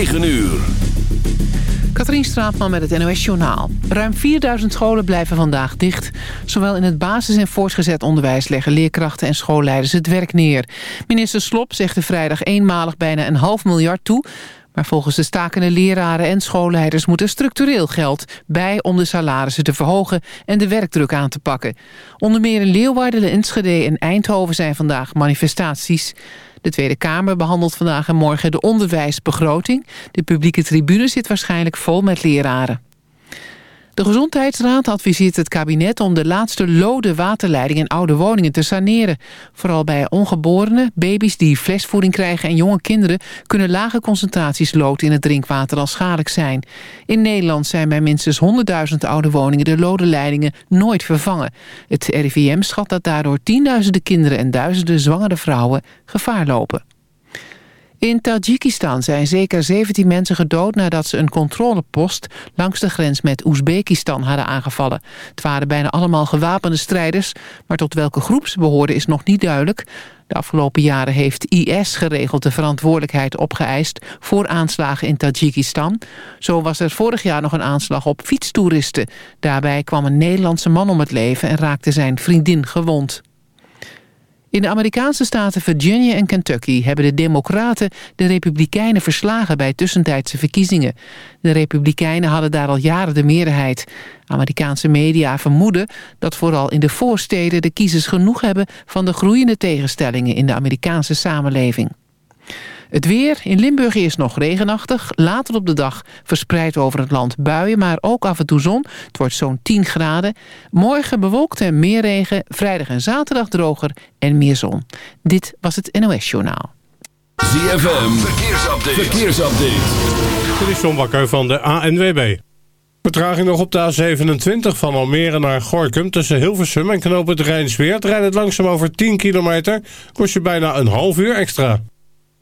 9 uur. Katrien Straatman met het NOS Journaal. Ruim 4000 scholen blijven vandaag dicht. Zowel in het basis- en voortgezet onderwijs leggen leerkrachten en schoolleiders het werk neer. Minister Slop zegt er vrijdag eenmalig bijna een half miljard toe... Maar volgens de stakende leraren en schoolleiders moet er structureel geld bij om de salarissen te verhogen en de werkdruk aan te pakken. Onder meer in Leeuwarden, Enschede en Eindhoven zijn vandaag manifestaties. De Tweede Kamer behandelt vandaag en morgen de onderwijsbegroting. De publieke tribune zit waarschijnlijk vol met leraren. De Gezondheidsraad adviseert het kabinet om de laatste lode waterleiding in oude woningen te saneren. Vooral bij ongeborenen, baby's die flesvoeding krijgen en jonge kinderen kunnen lage concentraties lood in het drinkwater al schadelijk zijn. In Nederland zijn bij minstens 100.000 oude woningen de lode leidingen nooit vervangen. Het RIVM schat dat daardoor tienduizenden kinderen en duizenden zwangere vrouwen gevaar lopen. In Tajikistan zijn zeker 17 mensen gedood nadat ze een controlepost langs de grens met Oezbekistan hadden aangevallen. Het waren bijna allemaal gewapende strijders, maar tot welke groep ze behoorden is nog niet duidelijk. De afgelopen jaren heeft IS geregeld de verantwoordelijkheid opgeëist voor aanslagen in Tajikistan. Zo was er vorig jaar nog een aanslag op fietstoeristen. Daarbij kwam een Nederlandse man om het leven en raakte zijn vriendin gewond. In de Amerikaanse staten Virginia en Kentucky hebben de democraten de republikeinen verslagen bij tussentijdse verkiezingen. De republikeinen hadden daar al jaren de meerderheid. Amerikaanse media vermoeden dat vooral in de voorsteden de kiezers genoeg hebben van de groeiende tegenstellingen in de Amerikaanse samenleving. Het weer. In Limburg is nog regenachtig. Later op de dag verspreid over het land buien, maar ook af en toe zon. Het wordt zo'n 10 graden. Morgen bewolkt en meer regen. Vrijdag en zaterdag droger en meer zon. Dit was het NOS Journaal. ZFM. Verkeersupdate. Verkeersupdate. Dit is John Bakker van de ANWB. Vertraging nog op de A27 van Almere naar Gorkum tussen Hilversum en Knoop het Rijnsweert. Rijdt het langzaam over 10 kilometer. Kost je bijna een half uur extra.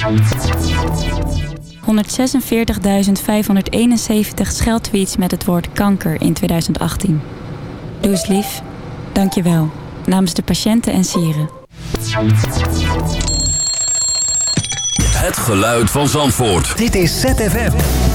146.571 scheldtweets met het woord kanker in 2018. Doe eens lief. Dank je wel. Namens de patiënten en sieren. Het geluid van Zandvoort. Dit is ZFM.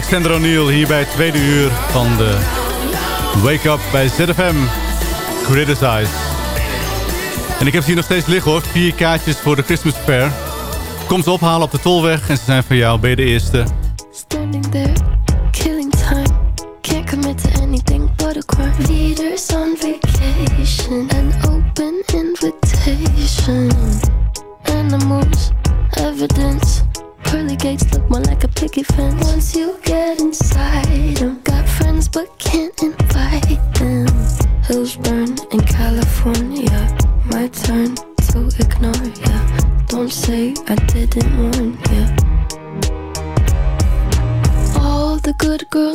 Alexander O'Neill hier bij het tweede uur van de Wake Up bij ZFM Criticize. En ik heb ze hier nog steeds liggen hoor. Vier kaartjes voor de Christmas Fair. Kom ze ophalen op de Tolweg en ze zijn voor jou. Je de eerste? Standing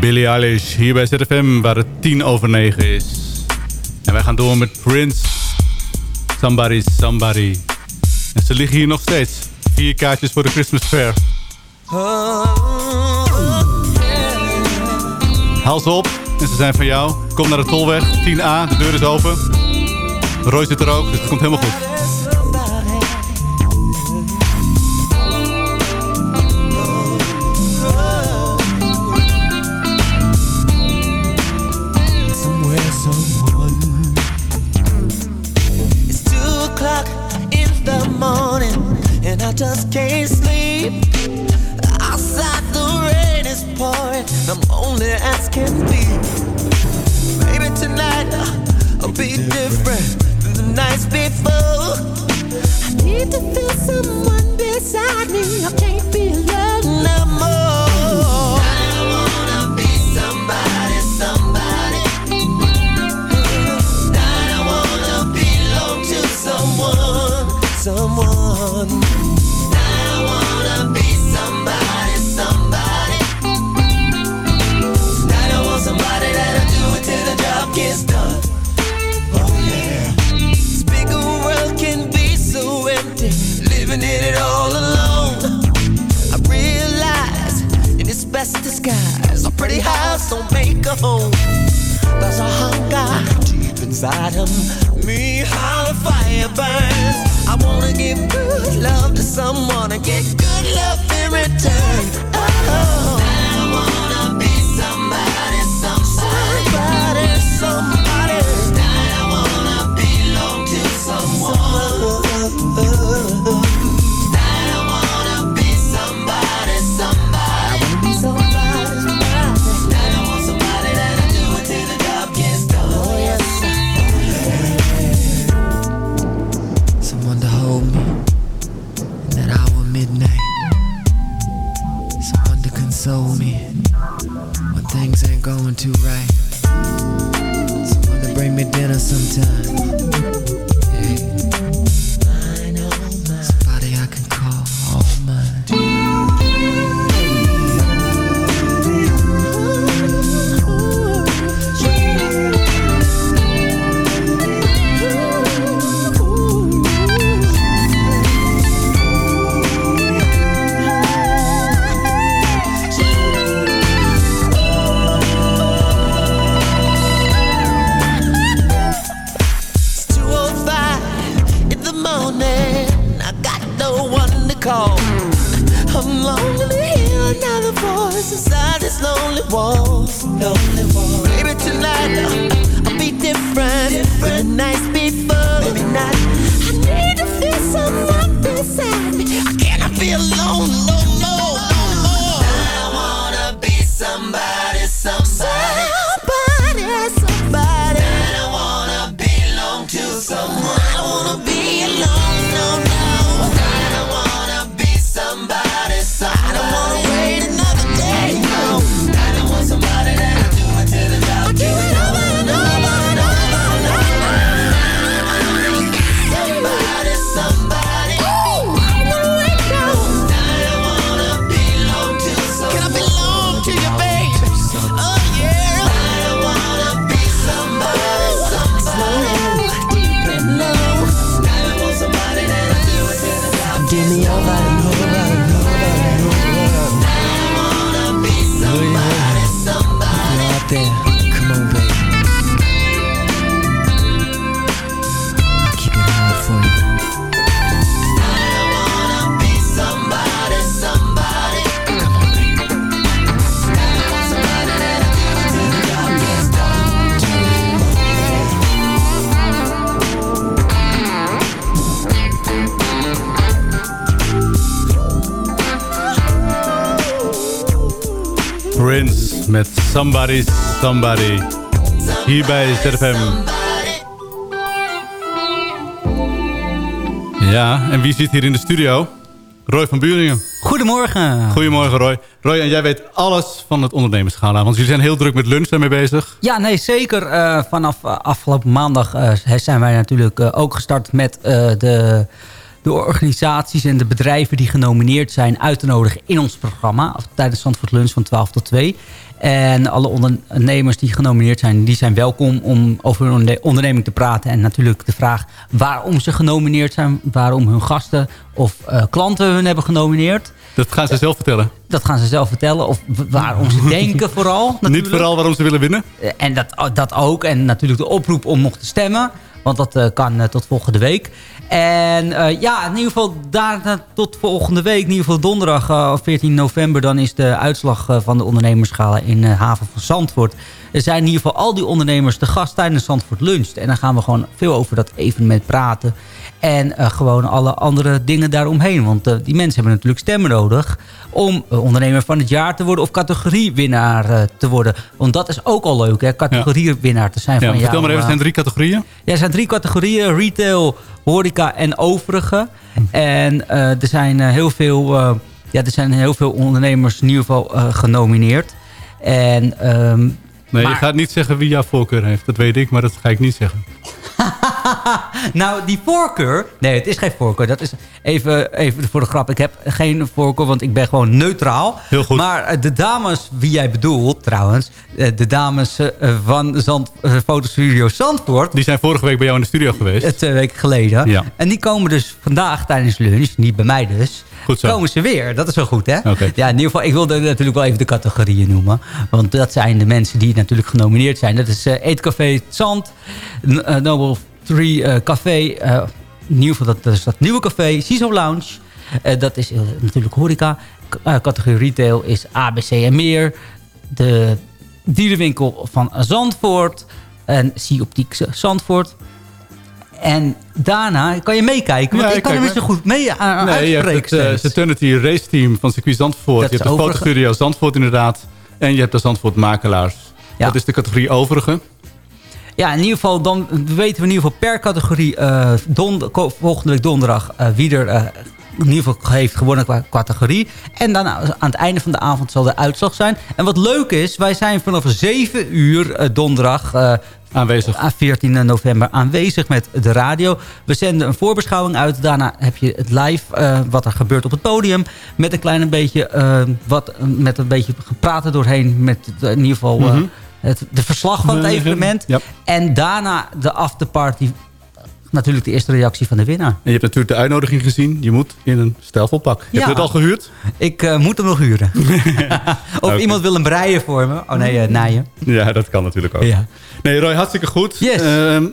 Billie Eilish hier bij ZFM waar het tien over negen is. En wij gaan door met Prince. Somebody, somebody. En ze liggen hier nog steeds. Vier kaartjes voor de Christmas Fair. Haal ze op en ze zijn van jou. Kom naar de Tolweg, 10A, de deur is open. Roy zit er ook, dus het komt helemaal goed. Somebody Somebody. Hier bij ZFM. Ja, en wie zit hier in de studio? Roy van Buringen. Goedemorgen. Goedemorgen Roy. Roy, en jij weet alles van het ondernemersgala. Want jullie zijn heel druk met lunch daarmee bezig. Ja, nee, zeker. Eh, vanaf eh, afgelopen maandag eh, zijn wij natuurlijk ook gestart met de, de organisaties en de bedrijven die genomineerd zijn uit te nodigen in ons programma. Tijdens Zandvoort Lunch van 12 tot 2. En alle ondernemers die genomineerd zijn, die zijn welkom om over hun onde- onderneming te praten. En natuurlijk de vraag waarom ze genomineerd zijn, waarom hun gasten of eh, klanten hun hebben genomineerd. Dat gaan ze zelf vertellen. Dat gaan ze zelf vertellen. Of waarom ze denken vooral. Niet natuurlijk. vooral waarom ze willen winnen. Eh, En dat, dat ook. En natuurlijk de oproep om nog te stemmen. Want dat eh, kan eh, tot volgende week. En eh, ja, in ieder geval daarna tot volgende week. In ieder geval donderdag eh, 14 november. Dan is de uitslag van de ondernemerschala in de haven van Zandvoort. Er zijn in ieder geval al die ondernemers te gast tijdens Zandvoort Lunch. En dan gaan we gewoon veel over dat evenement praten. En eh, gewoon alle andere dingen daaromheen. Want eh, die mensen hebben natuurlijk stemmen nodig... om eh, ondernemer van het jaar te worden... of categoriewinnaar te worden. Want dat is ook al leuk, hè? Categoriewinnaar te zijn Ja, van vertel maar even, er zijn drie categorieën. ja, er zijn drie categorieën. Retail, horeca en overige. En er, zijn, heel veel, ja, er zijn heel veel ondernemers in ieder geval genomineerd. En, ehm, Nee, maar- je gaat niet zeggen wie jouw voorkeur heeft. Dat weet ik, maar dat ga ik niet zeggen. nou, die voorkeur... Nee, het is geen voorkeur. Dat is even, even voor de grap. Ik heb geen voorkeur, want ik ben gewoon neutraal. Heel goed. Maar eh, de dames, wie jij bedoelt trouwens... eh, de dames eh, van Zand, Fotostudio Zandvoort... Die zijn vorige week bij jou in de studio geweest. twee weken geleden. Ja. En die komen dus vandaag tijdens lunch, niet bij mij dus... Komen ze weer. Dat is wel goed, hè? Ja, in ieder geval, ik wilde natuurlijk wel even de categorieën noemen. Want dat zijn de mensen die natuurlijk genomineerd zijn. Dat is eh, Eetcafé Zand, N- eh, Noble Tree eh, Café... in ieder geval, dat, dat is dat nieuwe café, CISO Lounge. Dat is natuurlijk horeca. Categorie retail is ABC en meer. De dierenwinkel van Zandvoort. En Zie Optiek Zandvoort. En daarna kan je meekijken. Want ik kan er niet zo goed mee aan Nee, je hebt het uh, steeds. Saturnity Race Team van circuit Zandvoort. Dat je hebt de overige. fotostudio Zandvoort inderdaad. En je hebt de Zandvoort Makelaars. Ja. Dat is de categorie overige. Ja, in ieder geval, dan weten we in ieder geval per categorie eh, donder- volgende week donderdag eh, wie er eh, in ieder geval heeft gewonnen qua categorie. En dan aan het einde van de avond zal de uitslag zijn. En wat leuk is, wij zijn vanaf 7 uur eh, donderdag eh, Aanwezig. aan 14 november aanwezig met de radio. We zenden een voorbeschouwing uit. Daarna heb je het live, eh, wat er gebeurt op het podium. Met een klein beetje, eh, wat, met een beetje gepraat er doorheen. Met eh, in ieder geval Mhm. het, de verslag van het evenement. Ja. En daarna de afterparty. Natuurlijk de eerste reactie van de winnaar. En je hebt natuurlijk de uitnodiging gezien. Je moet in een stijlvol pak. Heb Ja. je het al gehuurd? Ik eh, moet hem nog huren. of iemand wil hem breien voor me. Oh nee, eh, naaien. Ja, dat kan natuurlijk ook. Ja. Nee, Roy, hartstikke goed. Yes. Ehm,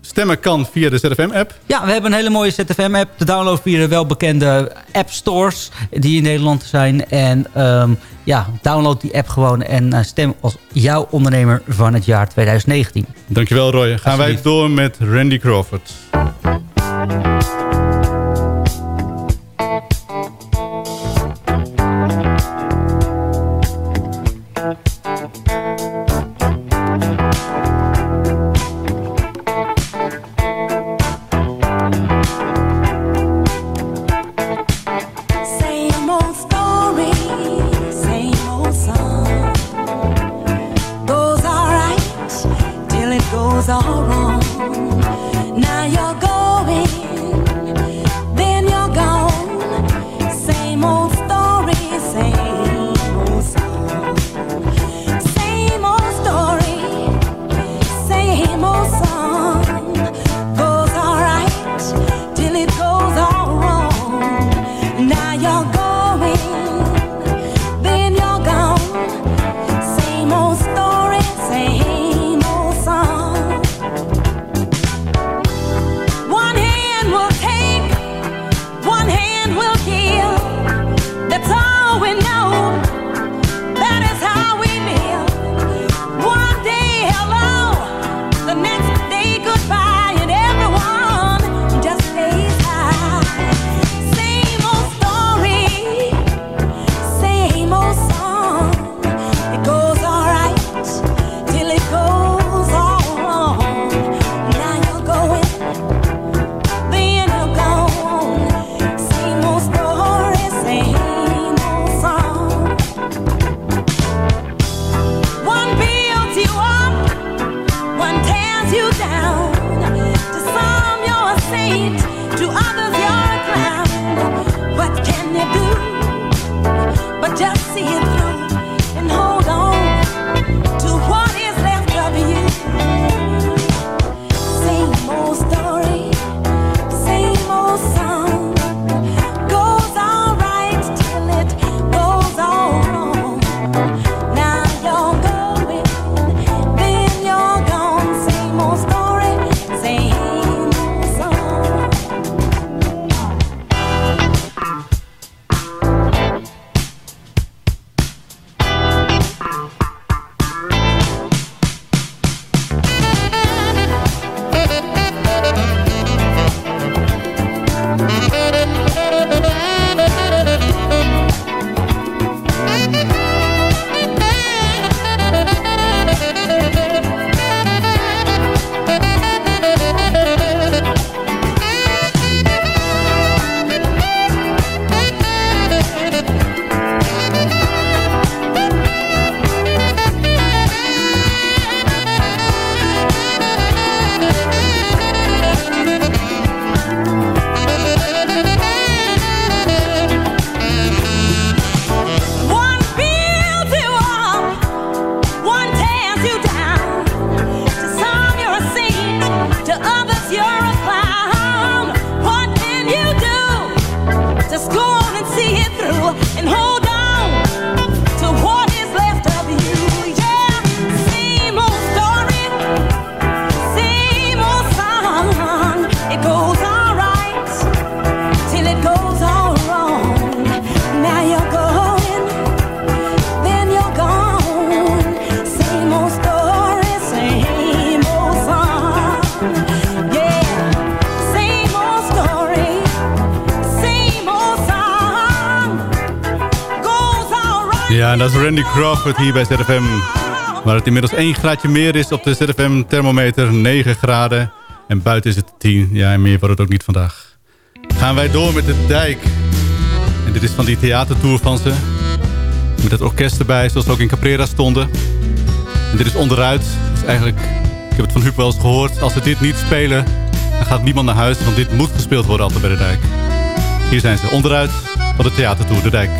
stemmen kan via de ZFM-app. Ja, we hebben een hele mooie ZFM-app. te downloaden via de welbekende app stores die in Nederland zijn. En ehm, ja, download die app gewoon en eh, stem als jouw ondernemer van het jaar 2019. Dankjewel Roy. Gaan wij door met Randy Crawford. Dat is Randy Crawford hier bij ZFM. Waar het inmiddels 1 graadje meer is op de ZFM thermometer, 9 graden. En buiten is het 10. Ja, en meer wordt het ook niet vandaag. Gaan wij door met de dijk. En dit is van die theatertour van ze. Met het orkest erbij, zoals we ook in Caprera stonden. En dit is onderuit. Dus eigenlijk, ik heb het van Huub wel eens gehoord. Als ze dit niet spelen, dan gaat niemand naar huis. Want dit moet gespeeld worden altijd bij de dijk. Hier zijn ze, onderuit van de theatertour, de dijk.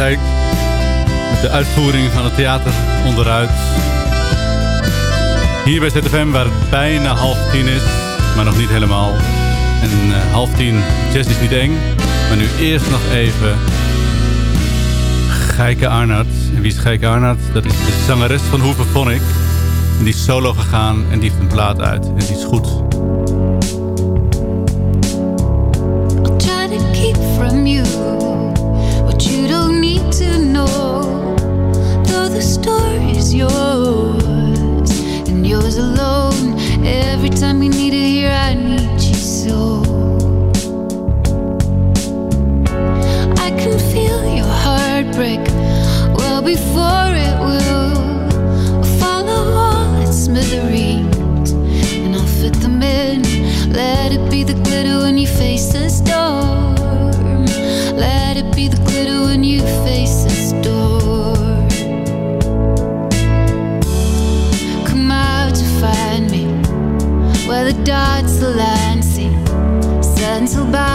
met de uitvoering van het theater onderuit. Hier bij ZFM waar het bijna half tien is, maar nog niet helemaal. En eh, half tien, jazz is niet eng. Maar nu eerst nog even Geike Arnard. En wie is Geike Arnard? Dat is de zangeres van Hoeven Phonic. En die is solo gegaan en die heeft een plaat uit. En die is goed. Every time you need it here, I need you so. I can feel your heartbreak well before it will follow all its smithereens, and I'll fit them in. Let it be the glitter when your face says no. the dots, the land, see, sentinel by.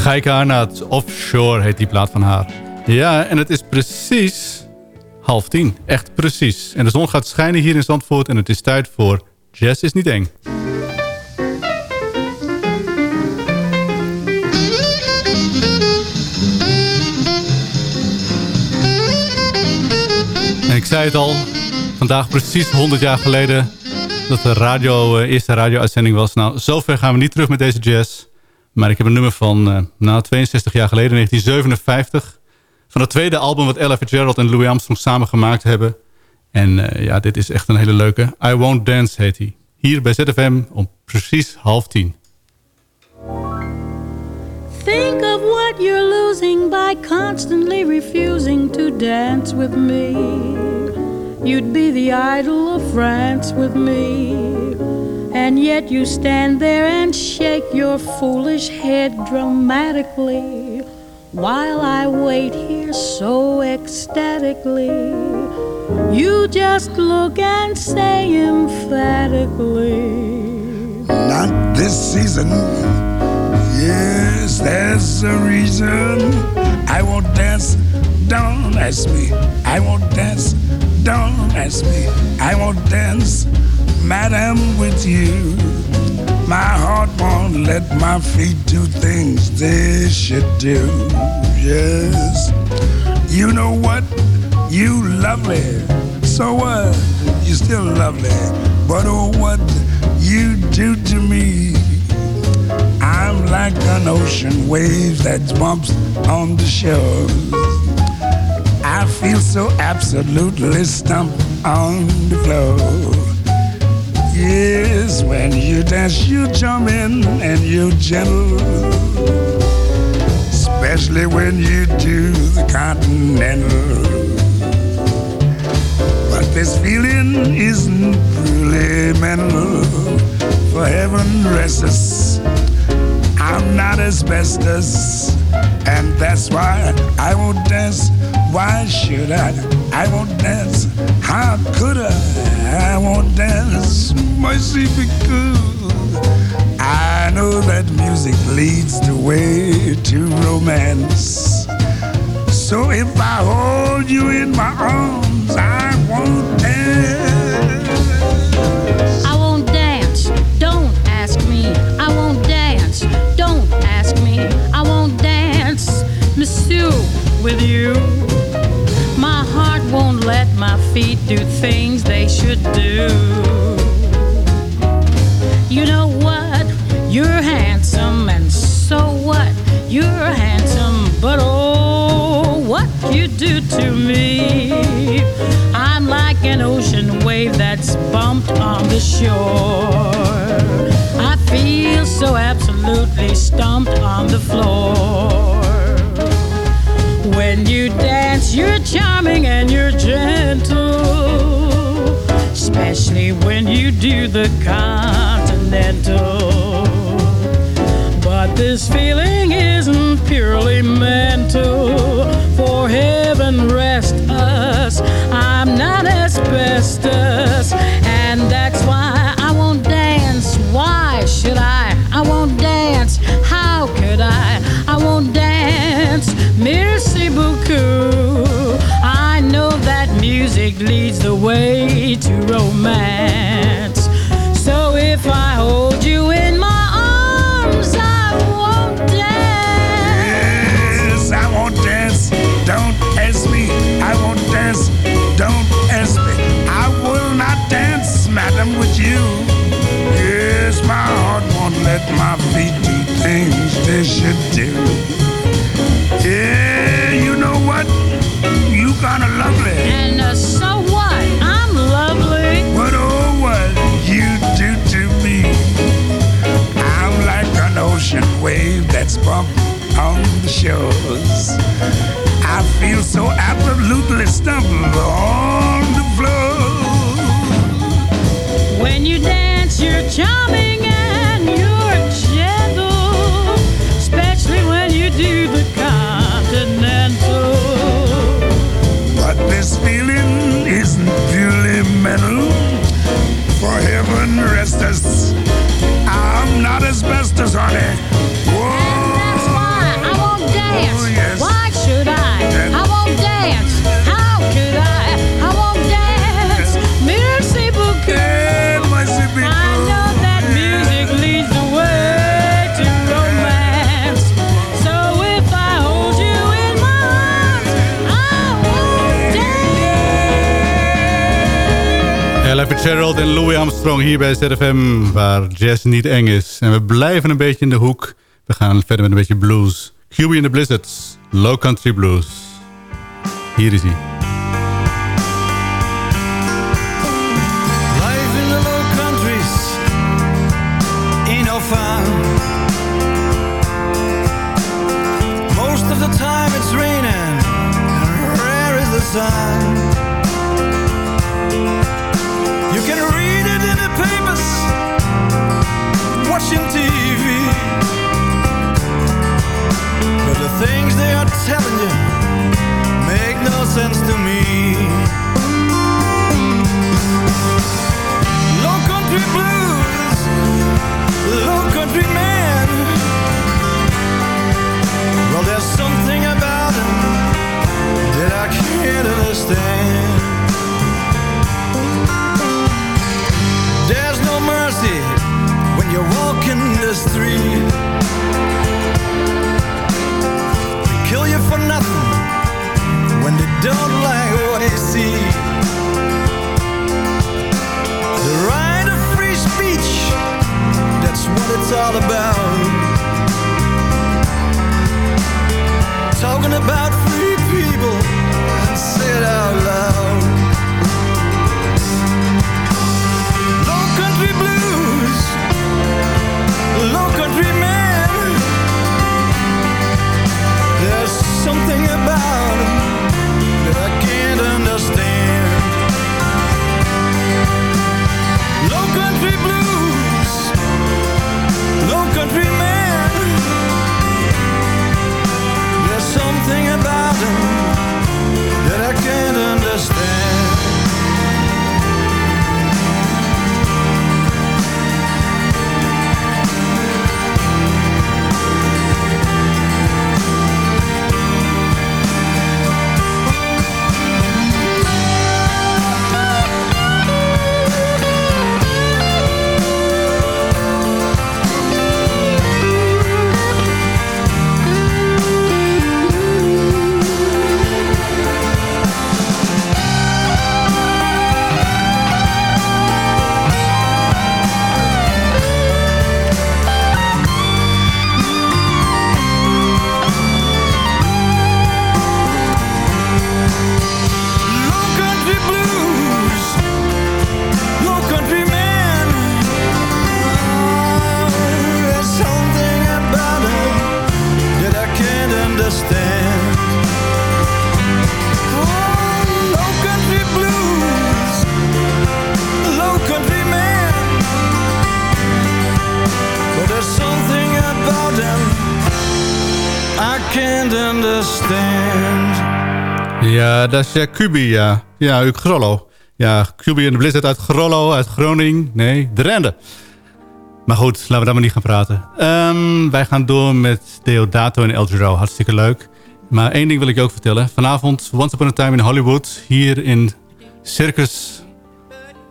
Geike Arnaud, Offshore heet die plaat van haar. Ja, en het is precies half tien. Echt precies. En de zon gaat schijnen hier in Zandvoort en het is tijd voor Jazz is niet eng. En ik zei het al, vandaag precies 100 jaar geleden dat de radio, eh, eerste radio-uitzending was. Nou, zover gaan we niet terug met deze jazz. Maar ik heb een nummer van eh nou, 62 jaar geleden, 1957. Van het tweede album wat Ella Fitzgerald en Louis Armstrong samen gemaakt hebben. En eh, ja, dit is echt een hele leuke. I Won't Dance heet hij. Hier bij ZFM om precies half tien. Think of what you're losing by constantly refusing to dance with me. You'd be the idol of France with me. And yet you stand there and shake your foolish head dramatically while I wait here so ecstatically. You just look and say emphatically. Not this season. Yes, there's a reason. I won't dance, don't ask me. I won't dance, don't ask me. I won't dance, madam, with you. My heart won't let my feet do things they should do. Yes, you know what? You lovely. So what? You still lovely. But oh, what you do to me? I'm like an ocean wave that bumps on the shore. Feel so absolutely stumped on the floor. Yes, when you dance, you jump in and you gentle. Especially when you do the continental. But this feeling isn't really mental. For heaven rest us, I'm not asbestos. And that's why I won't dance. Why should I? I won't dance. How could I? I won't dance. Mercy because I know that music leads the way to romance. So if I hold you in my arms, I won't dance. I won't dance. Don't ask me. I won't dance. Don't ask me. I won't dance, Monsieur, with you. My feet do things they should do. You know what? You're handsome, and so what? You're handsome, but oh, what you do to me. I'm like an ocean wave that's bumped on the shore. I feel so absolutely stumped on the floor. You're charming and you're gentle. Especially when you do the continental. But this feeling isn't purely mental. For heaven rest us, I'm not asbestos. Feet do things they should do. Yeah, you know what? You kinda lovely. And uh, so what? I'm lovely. But oh, what you do to me. I'm like an ocean wave that's bumped on the shores. I feel so absolutely stumped on the floor. When you dance, you're charming Fitzgerald en Louis Armstrong hier bij ZFM, waar jazz niet eng is. En we blijven een beetje in de hoek. We gaan verder met een beetje blues. QB in the Blizzards, Low Country Blues. Hier is hij. Life watching TV. But the things they are telling you make no sense to me. Low country blues, low the street. They kill you for nothing when they don't like what they see. The right of free speech, that's what it's all about. Talking about free people and say it out loud. Dat is Jacubi, ja. Ja, uit Grollo. Ja, Cubi en de Blizzard uit Grollo, uit Groningen. Nee, de Rende. Maar goed, laten we daar maar niet gaan praten. Ehm, wij gaan door met Deodato en El Giro. Hartstikke leuk. Maar één ding wil ik je ook vertellen. Vanavond Once Upon a Time in Hollywood. Hier in Circus.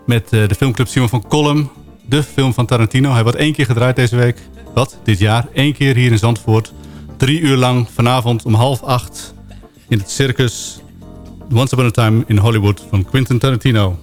Met eh, de filmclub Simon van Kolm. De film van Tarantino. Hij wordt één keer gedraaid deze week. Wat? Dit jaar. Eén keer hier in Zandvoort. Drie uur lang vanavond om half acht. In het Circus. Once Upon a Time in Hollywood van Quentin Tarantino.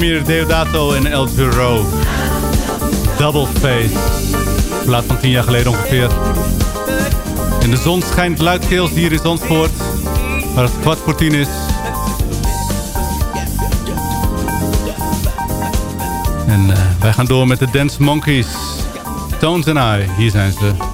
meer Deodato en El Giro. Double Face. Plaat van tien jaar geleden ongeveer. En de zon schijnt luidkeels hier in Zandvoort. Maar het kwart voor tien is... En eh, wij gaan door met de Dance Monkeys. Tones and I, hier zijn ze.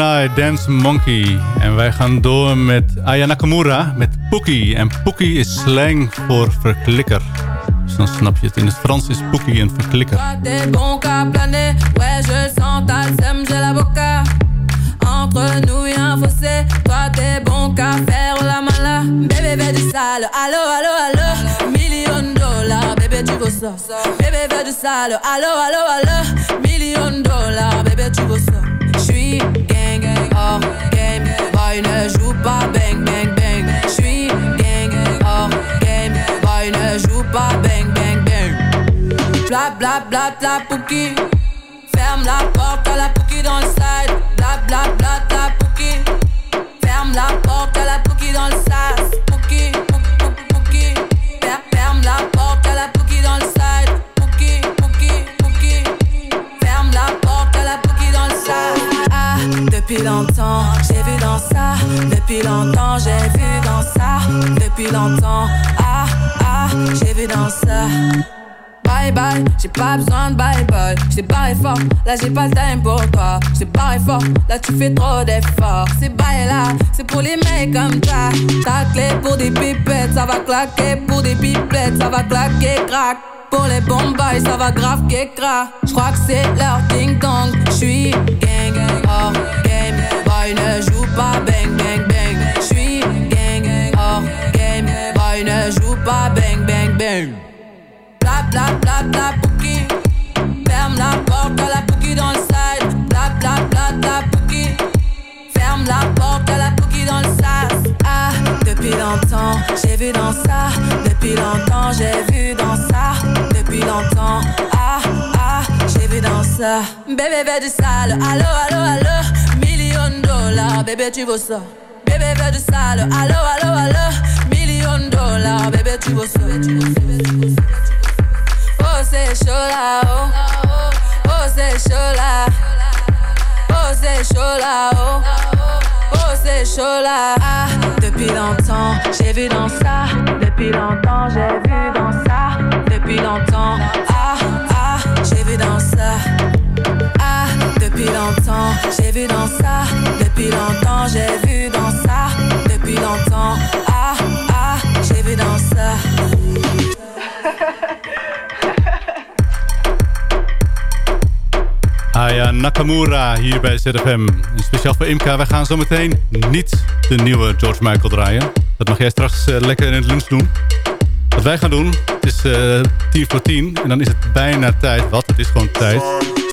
and I, Dance Monkey. En wij gaan door met Aya Nakamura, met Pookie. En Pookie is slang voor verklikker. Dus dan snap je het. In het Frans is Pookie een verklikker. La mala Million Bébé sale, allo allo allo Million dollars, bébé tu veux bla bla bla pouki. Ferme la porte à la pouki dans le side. Bla bla bla bla pouki. Ferme la porte à la pouki dans le sas. Pouki, pouki, pouki, Ferme la porte à la pouki dans le side. Pouki, pouki, pouki. Ferme la porte à la pouki dans le sas. Ah, depuis longtemps, j'ai vu dans ça. Depuis longtemps, j'ai vu dans ça. Depuis longtemps, ah, ah, j'ai vu dans ça j'ai pas besoin de bye bye. J't'ai barré fort, là j'ai pas le time pour toi. J't'ai barré fort, là tu fais trop d'efforts. C'est bye là, c'est pour les mecs comme ça. Ta clé pour des pipettes, ça va claquer pour des pipettes, ça va claquer crack. Pour les bombes, ça va grave Je J'crois que c'est leur ding dong. J'suis gang, hors game. Boy ne joue pas bang bang bang. J'suis gang, hors game. Boy ne joue pas bang bang bang. Bla bla bla bouki. Ferme la porte à la bouki dans le side. Bla bla. Ferme la porte à la bouki dans le sas. Ah, depuis longtemps, j'ai vu dans ça. Depuis longtemps, j'ai vu dans ça. Depuis longtemps, ah, ah, j'ai vu dans ça. Bébé, veut du sale. Allo, allo, allo. Million dollars, bébé, tu veux ça. Bébé, veut du sale. Allo, allo, allo. Million dollars, bébé, tu veux ça. Oh. Oh. Ah, depuis longtemps, j'ai vu dans ça. Depuis longtemps, j'ai vu dans ça. Depuis longtemps, ah, ah, j'ai vu dans ça. Ah, depuis longtemps, j'ai vu dans ça. Depuis longtemps, j'ai vu dans ça. Depuis longtemps, ah, ah, j'ai vu dans ça. Aya Nakamura hier bij ZFM. Speciaal voor Imka, wij gaan zometeen niet de nieuwe George Michael draaien. Dat mag jij straks eh, lekker in het lunch doen. Wat wij gaan doen, is eh, tien voor tien. En dan is het bijna tijd, wat, het is gewoon tijd,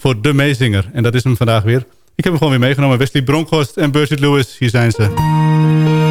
voor de meezinger. En dat is hem vandaag weer. Ik heb hem gewoon weer meegenomen. Wesley Bronkhorst en Bursit Lewis, hier zijn ze.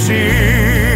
niet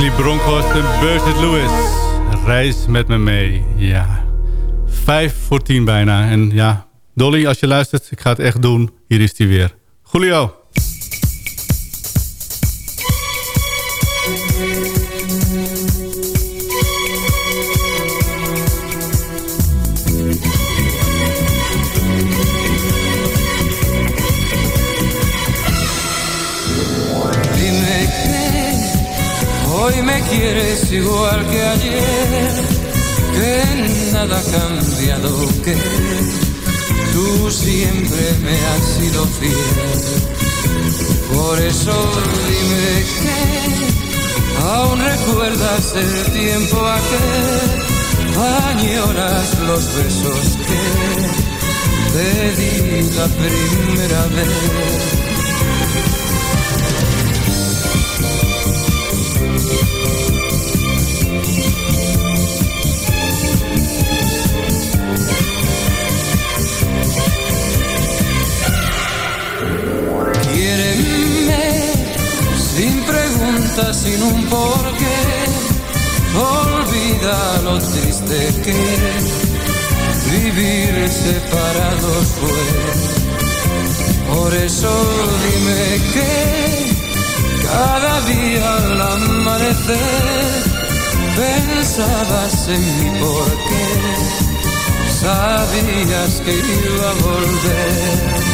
Wesley Bronkhorst en Burgess Lewis. Reis met me mee. Ja. Vijf voor tien bijna. En ja, Dolly, als je luistert, ik ga het echt doen. Hier is hij weer. Julio. Igual que ayer, que nada ha cambiado, que tú siempre me has sido fiel. Por eso dime que aún recuerdas el tiempo aquel, añoras los besos que te di la primera vez. Sin un porqué. Olvida lo triste que vivir separados fue. Por eso dime que cada día al amanecer pensabas en mí porque sabías que iba a volver.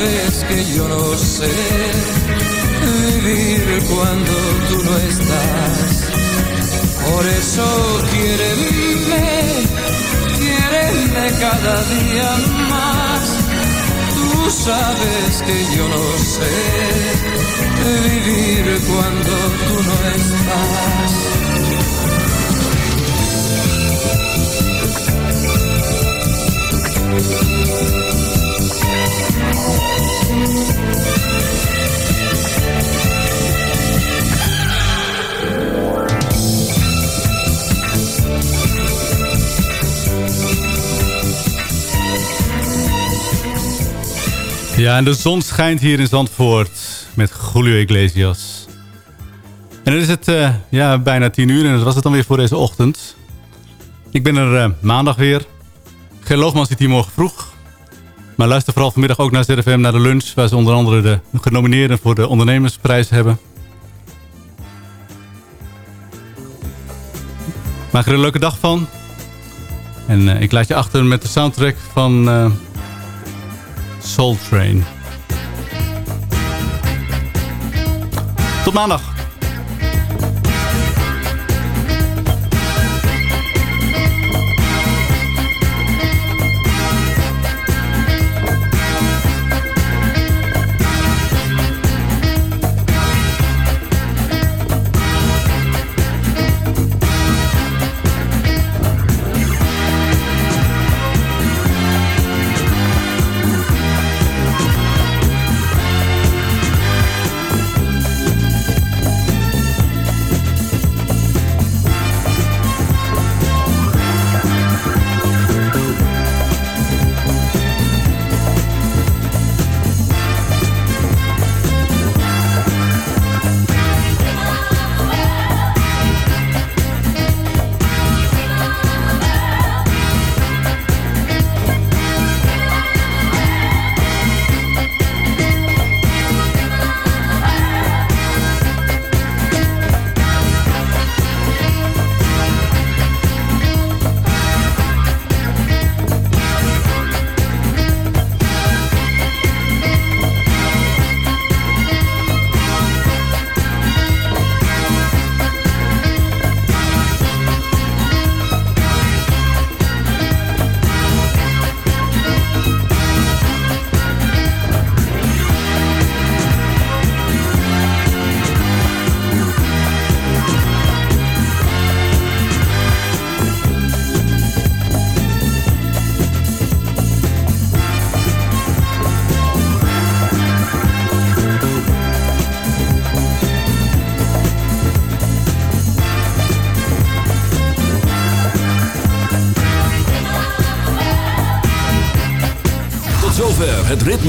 Sabes que yo no sé vivir cuando tú no estás. Por eso quiéreme, quiéreme cada día más. Tú sabes que yo no sé vivir cuando tú no estás. Ja, en de zon schijnt hier in Zandvoort met Julio Iglesias. En dan is het eh, ja, bijna tien uur en dat was het dan weer voor deze ochtend. Ik ben er eh, maandag weer. Ger Loogman zit hier morgen vroeg. Maar luister vooral vanmiddag ook naar ZFM, naar de lunch... waar ze onder andere de genomineerden voor de ondernemersprijs hebben. Maak er een leuke dag van. En eh, ik laat je achter met de soundtrack van eh, Soul Train. Tot maandag.